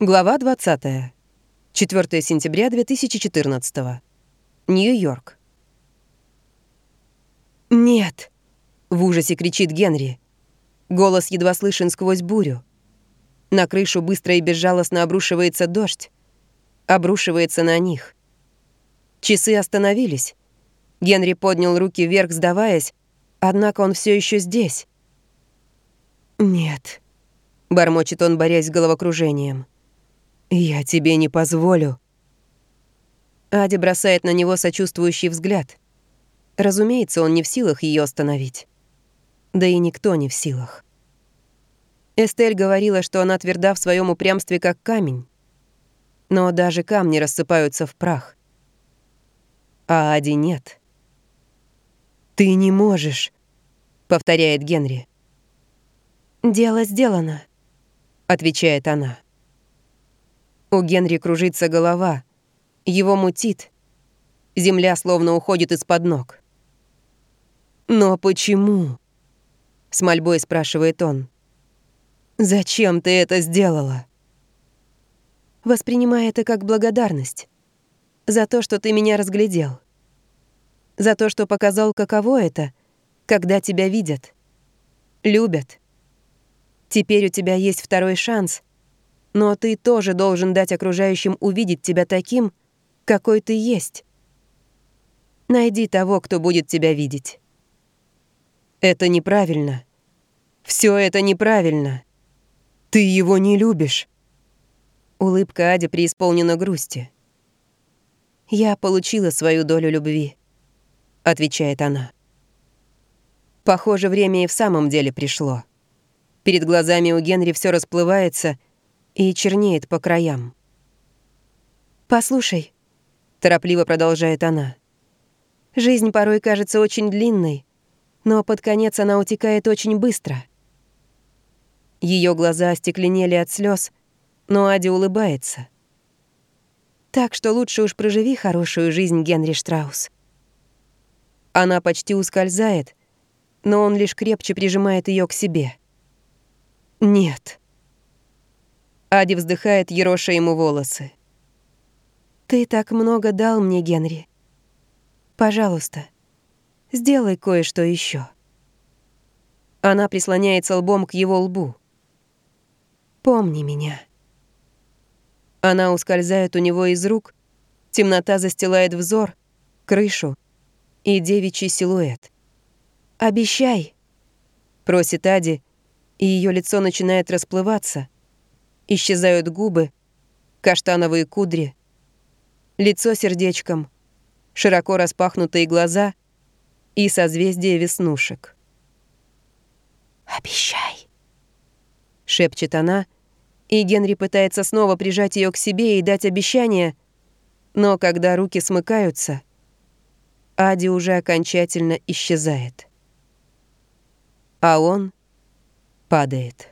Глава 20. 4 сентября 2014. Нью-Йорк. «Нет!» — в ужасе кричит Генри. Голос едва слышен сквозь бурю. На крышу быстро и безжалостно обрушивается дождь. Обрушивается на них. Часы остановились. Генри поднял руки вверх, сдаваясь, однако он все еще здесь. «Нет», — бормочет он, борясь с головокружением. «Я тебе не позволю». Ади бросает на него сочувствующий взгляд. Разумеется, он не в силах ее остановить. Да и никто не в силах. Эстель говорила, что она тверда в своем упрямстве, как камень. Но даже камни рассыпаются в прах. А Ади нет. «Ты не можешь», — повторяет Генри. «Дело сделано», — отвечает она. У Генри кружится голова. Его мутит. Земля словно уходит из-под ног. «Но почему?» — с мольбой спрашивает он. «Зачем ты это сделала?» Воспринимай это как благодарность. За то, что ты меня разглядел. За то, что показал, каково это, когда тебя видят. Любят. Теперь у тебя есть второй шанс — но ты тоже должен дать окружающим увидеть тебя таким, какой ты есть. Найди того, кто будет тебя видеть. Это неправильно. Все это неправильно. Ты его не любишь. Улыбка Ади преисполнена грусти. «Я получила свою долю любви», — отвечает она. Похоже, время и в самом деле пришло. Перед глазами у Генри все расплывается — и чернеет по краям. «Послушай», — торопливо продолжает она, — «жизнь порой кажется очень длинной, но под конец она утекает очень быстро». Ее глаза остекленели от слез, но Ади улыбается. «Так что лучше уж проживи хорошую жизнь, Генри Штраус». Она почти ускользает, но он лишь крепче прижимает ее к себе. «Нет», Ади вздыхает, ероша ему волосы. «Ты так много дал мне, Генри. Пожалуйста, сделай кое-что еще. Она прислоняется лбом к его лбу. «Помни меня». Она ускользает у него из рук, темнота застилает взор, крышу и девичий силуэт. «Обещай», — просит Ади, и ее лицо начинает расплываться — Исчезают губы, каштановые кудри, лицо сердечком, широко распахнутые глаза и созвездие веснушек. «Обещай», — шепчет она, и Генри пытается снова прижать ее к себе и дать обещание, но когда руки смыкаются, Ади уже окончательно исчезает. А он падает.